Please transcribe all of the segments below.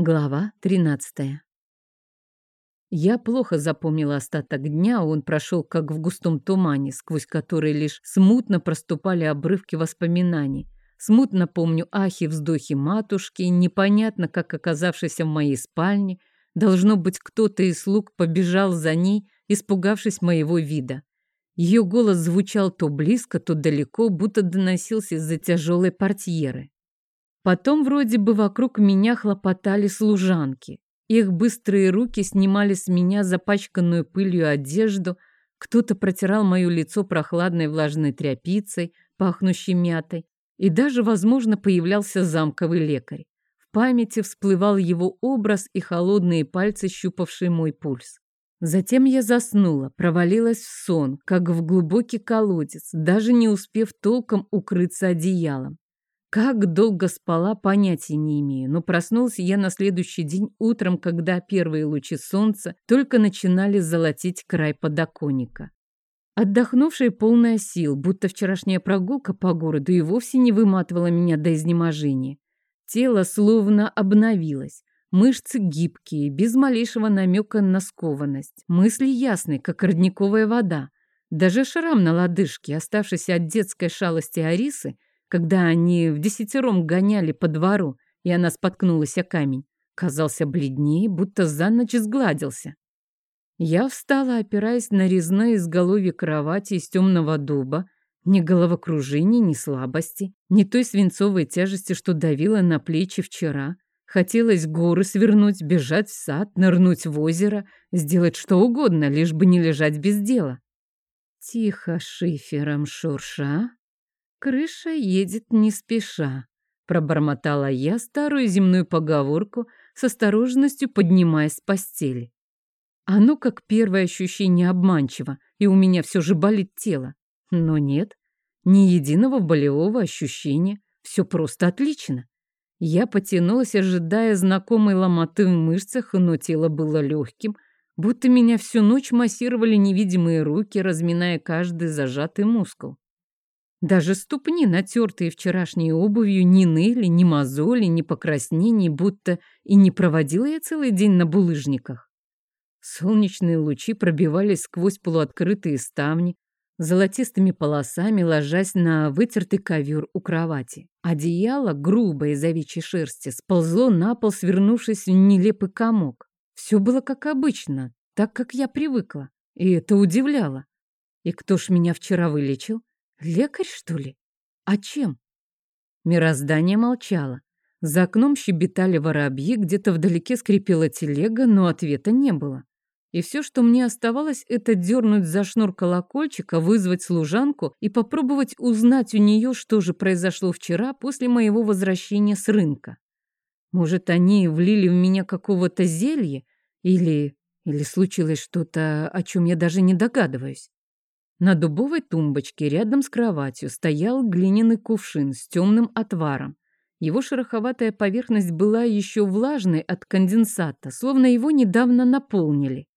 Глава 13. Я плохо запомнила остаток дня, он прошел как в густом тумане, сквозь который лишь смутно проступали обрывки воспоминаний. Смутно помню ахи-вздохи матушки, непонятно, как оказавшийся в моей спальне, должно быть, кто-то из слуг побежал за ней, испугавшись моего вида. Ее голос звучал то близко, то далеко, будто доносился из-за тяжелой портьеры. Потом вроде бы вокруг меня хлопотали служанки. Их быстрые руки снимали с меня запачканную пылью одежду, кто-то протирал мое лицо прохладной влажной тряпицей, пахнущей мятой, и даже, возможно, появлялся замковый лекарь. В памяти всплывал его образ и холодные пальцы, щупавшие мой пульс. Затем я заснула, провалилась в сон, как в глубокий колодец, даже не успев толком укрыться одеялом. Как долго спала, понятия не имею, но проснулась я на следующий день утром, когда первые лучи солнца только начинали золотить край подоконника. Отдохнувшая полная сил, будто вчерашняя прогулка по городу и вовсе не выматывала меня до изнеможения. Тело словно обновилось, мышцы гибкие, без малейшего намека на скованность, мысли ясные, как родниковая вода. Даже шрам на лодыжке, оставшийся от детской шалости Арисы, когда они в десятером гоняли по двору, и она споткнулась о камень, казался бледнее, будто за ночь сгладился. Я встала, опираясь на резное изголовье кровати из темного дуба, ни головокружения, ни слабости, ни той свинцовой тяжести, что давила на плечи вчера. Хотелось горы свернуть, бежать в сад, нырнуть в озеро, сделать что угодно, лишь бы не лежать без дела. Тихо шифером шурша, «Крыша едет не спеша», — пробормотала я старую земную поговорку с осторожностью поднимаясь с постели. Оно как первое ощущение обманчиво, и у меня все же болит тело. Но нет, ни единого болевого ощущения, все просто отлично. Я потянулась, ожидая знакомой ломоты в мышцах, но тело было легким, будто меня всю ночь массировали невидимые руки, разминая каждый зажатый мускул. Даже ступни, натертые вчерашней обувью, не ныли, ни мозоли, ни покраснений, будто и не проводила я целый день на булыжниках. Солнечные лучи пробивались сквозь полуоткрытые ставни, золотистыми полосами ложась на вытертый ковер у кровати. Одеяло, грубое из овечьей шерсти, сползло на пол, свернувшись в нелепый комок. Все было как обычно, так, как я привыкла, и это удивляло. И кто ж меня вчера вылечил? Лекарь, что ли? А чем? Мироздание молчало. За окном щебетали воробьи, где-то вдалеке скрипела телега, но ответа не было. И все, что мне оставалось, это дернуть за шнур колокольчика, вызвать служанку и попробовать узнать у нее, что же произошло вчера после моего возвращения с рынка. Может, они влили в меня какого-то зелья или... или случилось что-то, о чем я даже не догадываюсь. На дубовой тумбочке рядом с кроватью стоял глиняный кувшин с темным отваром. Его шероховатая поверхность была еще влажной от конденсата, словно его недавно наполнили.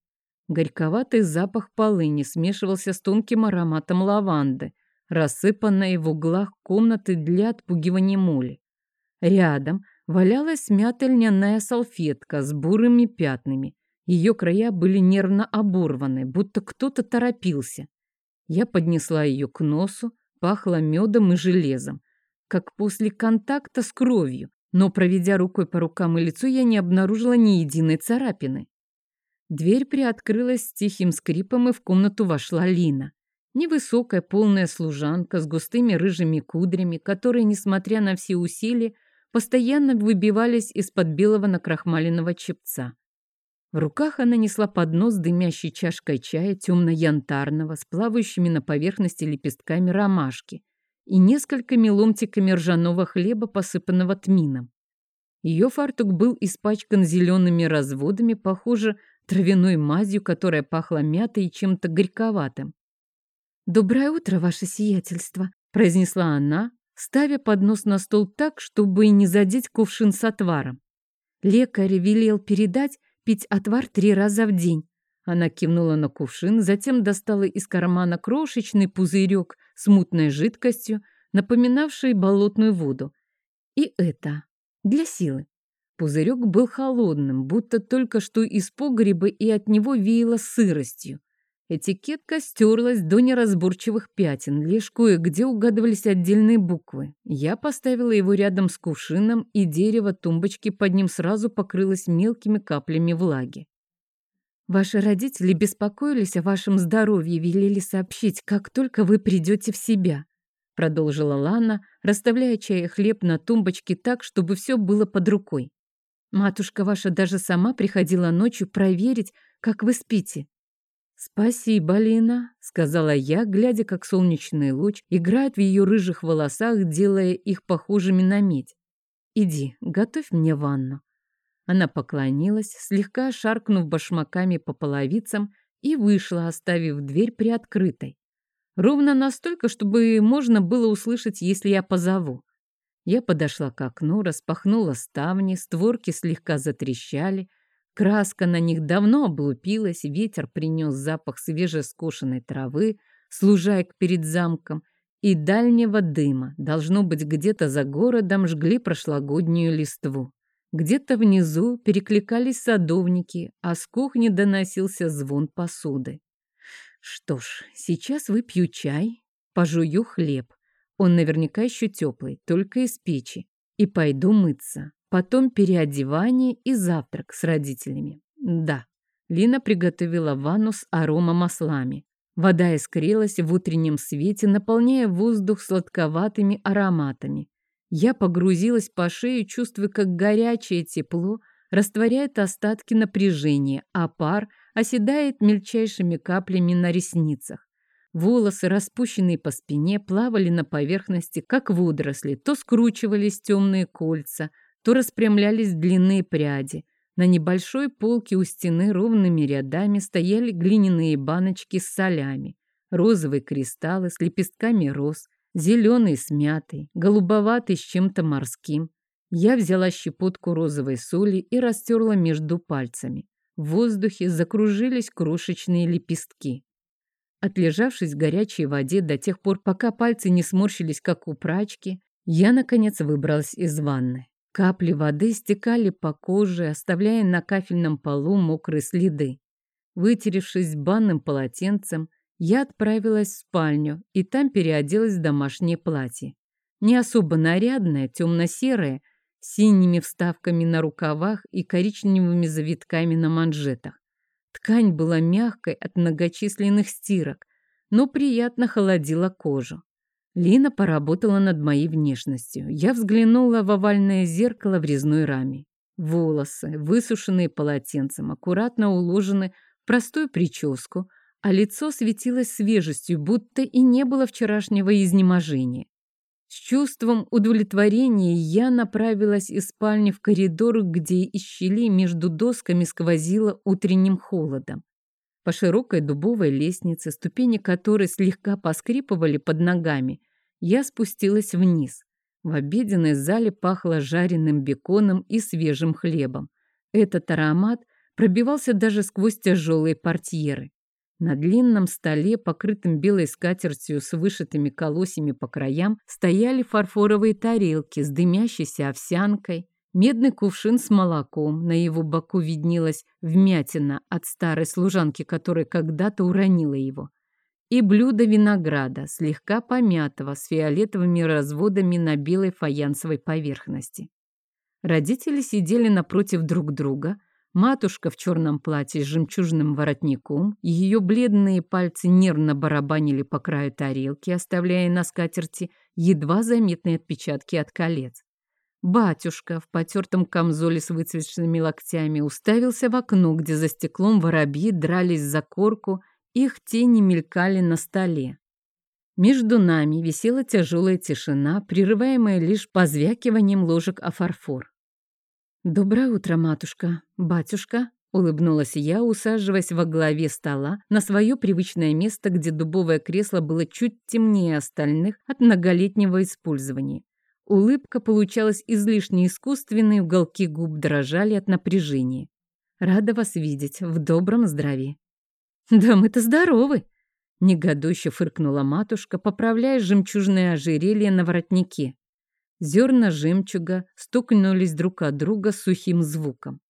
Горьковатый запах полыни смешивался с тонким ароматом лаванды, рассыпанной в углах комнаты для отпугивания моли. Рядом валялась мятая салфетка с бурыми пятнами. Ее края были нервно оборваны, будто кто-то торопился. Я поднесла ее к носу, пахло медом и железом, как после контакта с кровью, но, проведя рукой по рукам и лицу, я не обнаружила ни единой царапины. Дверь приоткрылась с тихим скрипом, и в комнату вошла Лина. Невысокая, полная служанка с густыми рыжими кудрями, которые, несмотря на все усилия, постоянно выбивались из-под белого накрахмаленного чепца. В руках она несла поднос с дымящей чашкой чая темно-янтарного с плавающими на поверхности лепестками ромашки и несколькими ломтиками ржаного хлеба, посыпанного тмином. Ее фартук был испачкан зелеными разводами, похоже, травяной мазью, которая пахла мятой и чем-то горьковатым. «Доброе утро, ваше сиятельство», — произнесла она, ставя поднос на стол так, чтобы не задеть кувшин с отваром. Лекарь велел передать, пить отвар три раза в день. Она кивнула на кувшин, затем достала из кармана крошечный пузырек с мутной жидкостью, напоминавший болотную воду. И это для силы. Пузырек был холодным, будто только что из погреба и от него веяло сыростью. Этикетка стерлась до неразборчивых пятен, лишь кое-где угадывались отдельные буквы. Я поставила его рядом с кувшином, и дерево тумбочки под ним сразу покрылось мелкими каплями влаги. Ваши родители беспокоились о вашем здоровье, велели сообщить, как только вы придете в себя, продолжила Лана, расставляя чай и хлеб на тумбочке так, чтобы все было под рукой. Матушка ваша даже сама приходила ночью проверить, как вы спите. «Спасибо, Лина», — сказала я, глядя, как солнечный луч играет в ее рыжих волосах, делая их похожими на медь. «Иди, готовь мне ванну». Она поклонилась, слегка шаркнув башмаками по половицам, и вышла, оставив дверь приоткрытой. Ровно настолько, чтобы можно было услышать, если я позову. Я подошла к окну, распахнула ставни, створки слегка затрещали — Краска на них давно облупилась, ветер принес запах свежескошенной травы с лужаек перед замком и дальнего дыма. Должно быть, где-то за городом жгли прошлогоднюю листву. Где-то внизу перекликались садовники, а с кухни доносился звон посуды. Что ж, сейчас выпью чай, пожую хлеб. Он наверняка еще теплый, только из печи. И пойду мыться. Потом переодевание и завтрак с родителями. Да, Лина приготовила ванну с аромамаслами. Вода искрилась в утреннем свете, наполняя воздух сладковатыми ароматами. Я погрузилась по шею, чувствуя, как горячее тепло растворяет остатки напряжения, а пар оседает мельчайшими каплями на ресницах. Волосы, распущенные по спине, плавали на поверхности, как водоросли, то скручивались темные кольца, то распрямлялись длинные пряди. На небольшой полке у стены ровными рядами стояли глиняные баночки с солями, розовые кристаллы с лепестками роз, зеленый с мятой, голубоватый с чем-то морским. Я взяла щепотку розовой соли и растерла между пальцами. В воздухе закружились крошечные лепестки. Отлежавшись в горячей воде до тех пор, пока пальцы не сморщились, как у прачки, я, наконец, выбралась из ванны. Капли воды стекали по коже, оставляя на кафельном полу мокрые следы. Вытеревшись банным полотенцем, я отправилась в спальню и там переоделась в домашнее платье. Не особо нарядное, темно-серое, с синими вставками на рукавах и коричневыми завитками на манжетах. Ткань была мягкой от многочисленных стирок, но приятно холодила кожу. Лина поработала над моей внешностью. Я взглянула в овальное зеркало в резной раме. Волосы, высушенные полотенцем, аккуратно уложены в простую прическу, а лицо светилось свежестью, будто и не было вчерашнего изнеможения. С чувством удовлетворения я направилась из спальни в коридор, где из щели между досками сквозило утренним холодом. По широкой дубовой лестнице, ступени которой слегка поскрипывали под ногами, я спустилась вниз. В обеденной зале пахло жареным беконом и свежим хлебом. Этот аромат пробивался даже сквозь тяжелые портьеры. На длинном столе, покрытом белой скатертью с вышитыми колосьями по краям, стояли фарфоровые тарелки с дымящейся овсянкой, Медный кувшин с молоком, на его боку виднелась вмятина от старой служанки, которая когда-то уронила его. И блюдо винограда, слегка помятого, с фиолетовыми разводами на белой фаянсовой поверхности. Родители сидели напротив друг друга, матушка в черном платье с жемчужным воротником, ее бледные пальцы нервно барабанили по краю тарелки, оставляя на скатерти едва заметные отпечатки от колец. Батюшка в потертом камзоле с выцветшими локтями уставился в окно, где за стеклом воробьи дрались за корку, их тени мелькали на столе. Между нами висела тяжелая тишина, прерываемая лишь позвякиванием ложек о фарфор. «Доброе утро, матушка, батюшка», — улыбнулась я, усаживаясь во главе стола на свое привычное место, где дубовое кресло было чуть темнее остальных от многолетнего использования. Улыбка получалась излишне искусственной, уголки губ дрожали от напряжения. Рада вас видеть в добром здравии. Да мы-то здоровы, негодующе фыркнула матушка, поправляя жемчужное ожерелье на воротнике. Зерна жемчуга стукнулись друг от друга сухим звуком.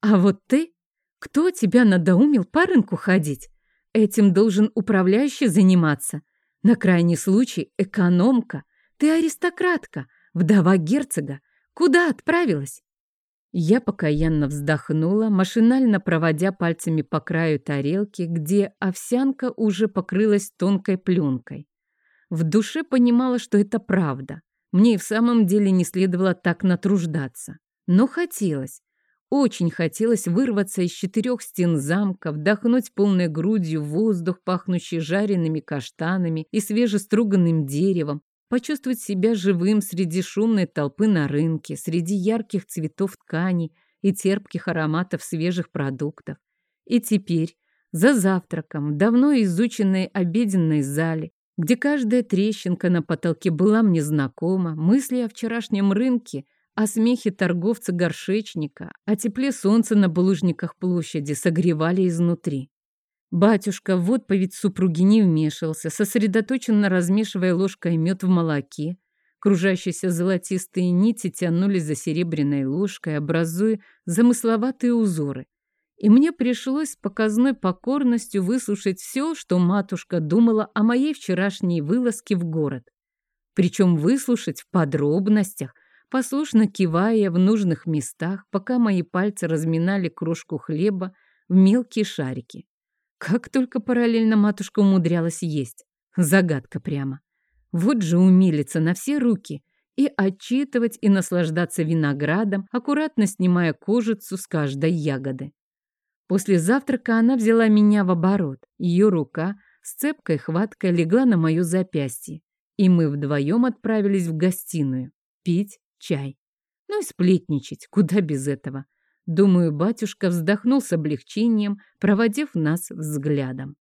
«А вот ты? Кто тебя надоумил по рынку ходить? Этим должен управляющий заниматься. На крайний случай экономка. Ты аристократка, вдова герцога. Куда отправилась?» Я покаянно вздохнула, машинально проводя пальцами по краю тарелки, где овсянка уже покрылась тонкой пленкой. В душе понимала, что это правда. Мне и в самом деле не следовало так натруждаться. Но хотелось, очень хотелось вырваться из четырех стен замка, вдохнуть полной грудью воздух, пахнущий жареными каштанами и свежеструганным деревом, почувствовать себя живым среди шумной толпы на рынке, среди ярких цветов тканей и терпких ароматов свежих продуктов. И теперь, за завтраком, в давно изученной обеденной зале, где каждая трещинка на потолке была мне знакома, мысли о вчерашнем рынке, о смехе торговца-горшечника, о тепле солнца на булыжниках площади согревали изнутри. Батюшка в отповедь супруги не вмешивался, сосредоточенно размешивая ложкой мед в молоке. Кружащиеся золотистые нити тянулись за серебряной ложкой, образуя замысловатые узоры. И мне пришлось с показной покорностью выслушать все, что матушка думала о моей вчерашней вылазке в город. Причем выслушать в подробностях, послушно кивая в нужных местах, пока мои пальцы разминали крошку хлеба в мелкие шарики. Как только параллельно матушка умудрялась есть. Загадка прямо. Вот же умилиться на все руки и отчитывать и наслаждаться виноградом, аккуратно снимая кожицу с каждой ягоды. После завтрака она взяла меня в оборот. Ее рука с цепкой хваткой легла на мое запястье, и мы вдвоем отправились в гостиную пить чай. Ну и сплетничать, куда без этого. Думаю, батюшка вздохнул с облегчением, проводив нас взглядом.